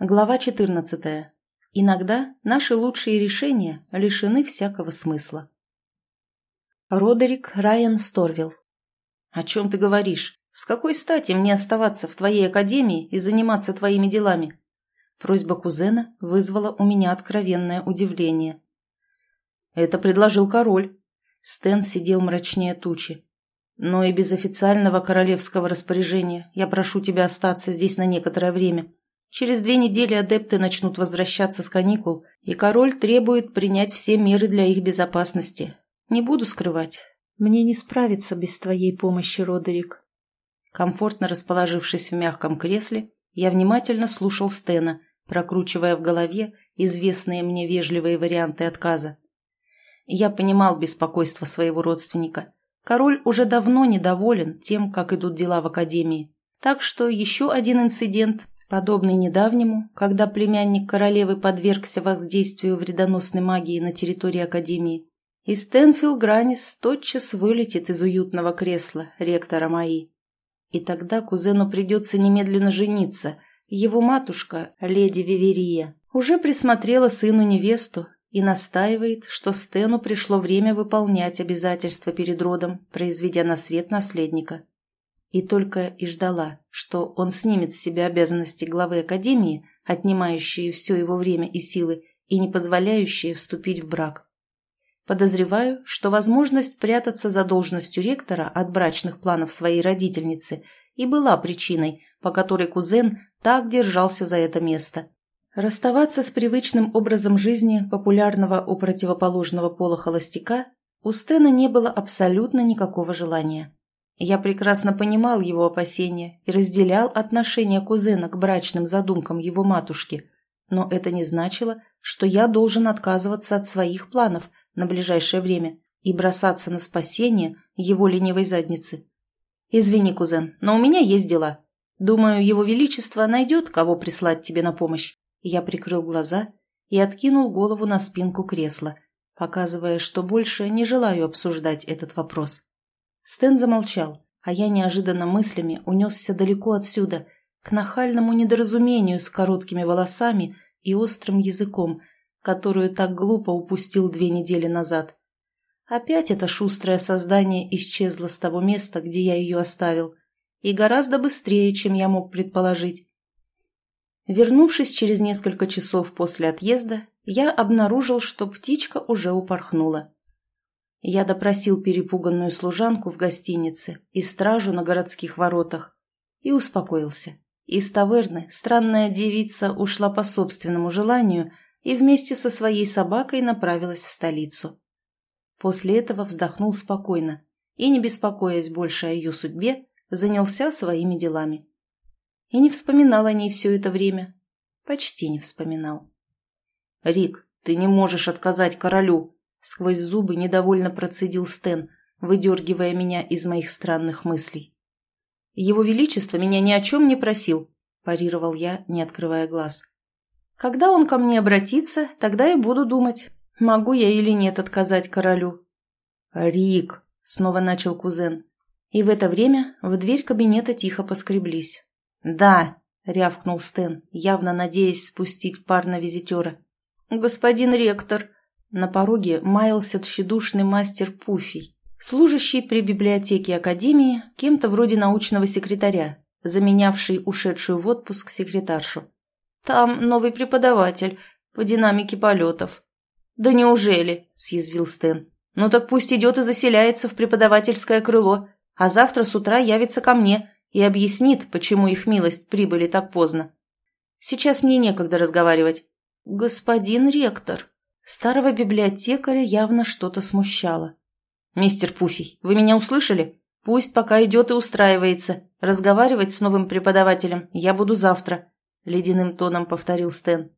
Глава 14. Иногда наши лучшие решения лишены всякого смысла. Родерик Райан Сторвилл. «О чем ты говоришь? С какой стати мне оставаться в твоей академии и заниматься твоими делами?» Просьба кузена вызвала у меня откровенное удивление. Это предложил король. Стэн сидел мрачнее тучи. «Но и без официального королевского распоряжения я прошу тебя остаться здесь на некоторое время». Через две недели адепты начнут возвращаться с каникул, и король требует принять все меры для их безопасности. Не буду скрывать. Мне не справиться без твоей помощи, Родерик. Комфортно расположившись в мягком кресле, я внимательно слушал Стена, прокручивая в голове известные мне вежливые варианты отказа. Я понимал беспокойство своего родственника. Король уже давно недоволен тем, как идут дела в Академии. Так что еще один инцидент подобный недавнему, когда племянник королевы подвергся воздействию вредоносной магии на территории Академии, и Стэнфилл Гранис тотчас вылетит из уютного кресла ректора Маи. И тогда кузену придется немедленно жениться. Его матушка, леди Виверия, уже присмотрела сыну невесту и настаивает, что Стэну пришло время выполнять обязательства перед родом, произведя на свет наследника и только и ждала, что он снимет с себя обязанности главы Академии, отнимающие все его время и силы и не позволяющие вступить в брак. Подозреваю, что возможность прятаться за должностью ректора от брачных планов своей родительницы и была причиной, по которой кузен так держался за это место. Расставаться с привычным образом жизни популярного у противоположного пола холостяка у Стена не было абсолютно никакого желания. Я прекрасно понимал его опасения и разделял отношение кузена к брачным задумкам его матушки, но это не значило, что я должен отказываться от своих планов на ближайшее время и бросаться на спасение его ленивой задницы. «Извини, кузен, но у меня есть дела. Думаю, его величество найдет, кого прислать тебе на помощь». Я прикрыл глаза и откинул голову на спинку кресла, показывая, что больше не желаю обсуждать этот вопрос. Стэн замолчал, а я неожиданно мыслями унесся далеко отсюда, к нахальному недоразумению с короткими волосами и острым языком, которую так глупо упустил две недели назад. Опять это шустрое создание исчезло с того места, где я ее оставил, и гораздо быстрее, чем я мог предположить. Вернувшись через несколько часов после отъезда, я обнаружил, что птичка уже упорхнула. Я допросил перепуганную служанку в гостинице и стражу на городских воротах и успокоился. Из таверны странная девица ушла по собственному желанию и вместе со своей собакой направилась в столицу. После этого вздохнул спокойно и, не беспокоясь больше о ее судьбе, занялся своими делами. И не вспоминал о ней все это время. Почти не вспоминал. «Рик, ты не можешь отказать королю», Сквозь зубы недовольно процедил Стэн, выдергивая меня из моих странных мыслей. «Его Величество меня ни о чем не просил», – парировал я, не открывая глаз. «Когда он ко мне обратится, тогда и буду думать, могу я или нет отказать королю». «Рик», – снова начал кузен. И в это время в дверь кабинета тихо поскреблись. «Да», – рявкнул Стэн, явно надеясь спустить пар на визитера. «Господин ректор», на пороге маялся тщедушный мастер Пуфий, служащий при библиотеке Академии кем-то вроде научного секретаря, заменявший ушедшую в отпуск секретаршу. «Там новый преподаватель по динамике полетов». «Да неужели?» – съязвил Стэн. «Ну так пусть идет и заселяется в преподавательское крыло, а завтра с утра явится ко мне и объяснит, почему их милость прибыли так поздно. Сейчас мне некогда разговаривать». «Господин ректор», Старого библиотекаря явно что-то смущало. «Мистер Пуфий, вы меня услышали? Пусть пока идет и устраивается. Разговаривать с новым преподавателем я буду завтра», — ледяным тоном повторил Стэн.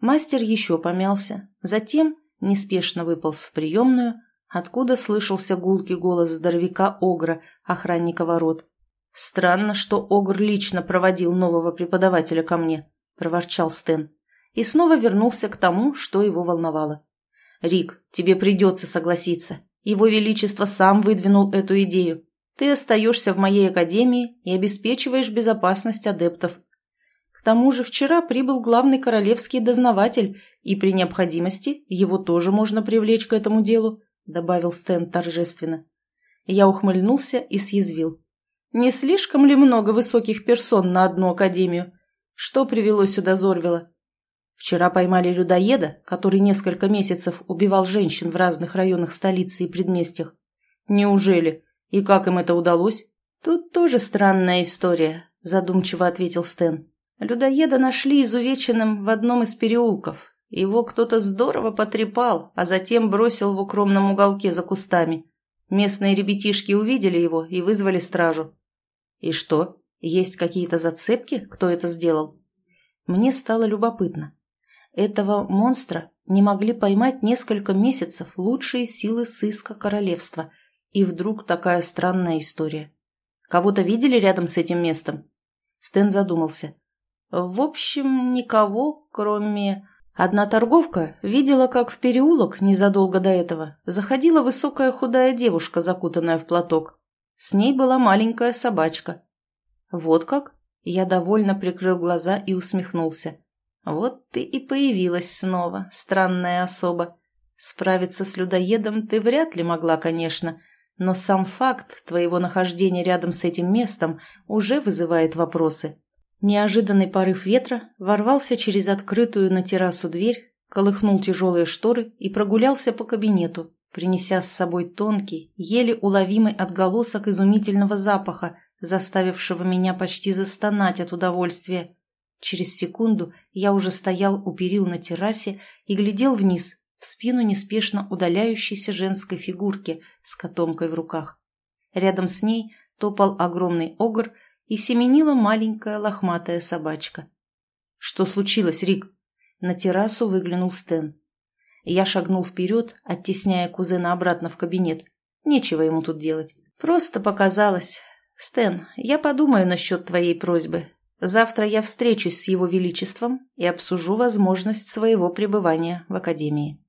Мастер еще помялся, затем неспешно выполз в приемную, откуда слышался гулкий голос здоровяка Огра, охранника ворот. «Странно, что Огр лично проводил нового преподавателя ко мне», — проворчал Стэн и снова вернулся к тому, что его волновало. «Рик, тебе придется согласиться. Его Величество сам выдвинул эту идею. Ты остаешься в моей академии и обеспечиваешь безопасность адептов. К тому же вчера прибыл главный королевский дознаватель, и при необходимости его тоже можно привлечь к этому делу», — добавил Стэн торжественно. Я ухмыльнулся и съязвил. «Не слишком ли много высоких персон на одну академию? Что привело сюда Зорвела?» Вчера поймали людоеда, который несколько месяцев убивал женщин в разных районах столицы и предместьях. Неужели? И как им это удалось? Тут тоже странная история, задумчиво ответил Стэн. Людоеда нашли изувеченным в одном из переулков. Его кто-то здорово потрепал, а затем бросил в укромном уголке за кустами. Местные ребятишки увидели его и вызвали стражу. И что, есть какие-то зацепки, кто это сделал? Мне стало любопытно. Этого монстра не могли поймать несколько месяцев лучшие силы сыска королевства. И вдруг такая странная история. Кого-то видели рядом с этим местом? Стэн задумался. В общем, никого, кроме... Одна торговка видела, как в переулок незадолго до этого заходила высокая худая девушка, закутанная в платок. С ней была маленькая собачка. Вот как? Я довольно прикрыл глаза и усмехнулся. Вот ты и появилась снова, странная особа. Справиться с людоедом ты вряд ли могла, конечно, но сам факт твоего нахождения рядом с этим местом уже вызывает вопросы. Неожиданный порыв ветра ворвался через открытую на террасу дверь, колыхнул тяжелые шторы и прогулялся по кабинету, принеся с собой тонкий, еле уловимый отголосок изумительного запаха, заставившего меня почти застонать от удовольствия. Через секунду я уже стоял у перил на террасе и глядел вниз, в спину неспешно удаляющейся женской фигурки с котомкой в руках. Рядом с ней топал огромный огр и семенила маленькая лохматая собачка. «Что случилось, Рик?» На террасу выглянул Стэн. Я шагнул вперед, оттесняя кузена обратно в кабинет. Нечего ему тут делать. Просто показалось. «Стэн, я подумаю насчет твоей просьбы. Завтра я встречусь с его величеством и обсужу возможность своего пребывания в академии.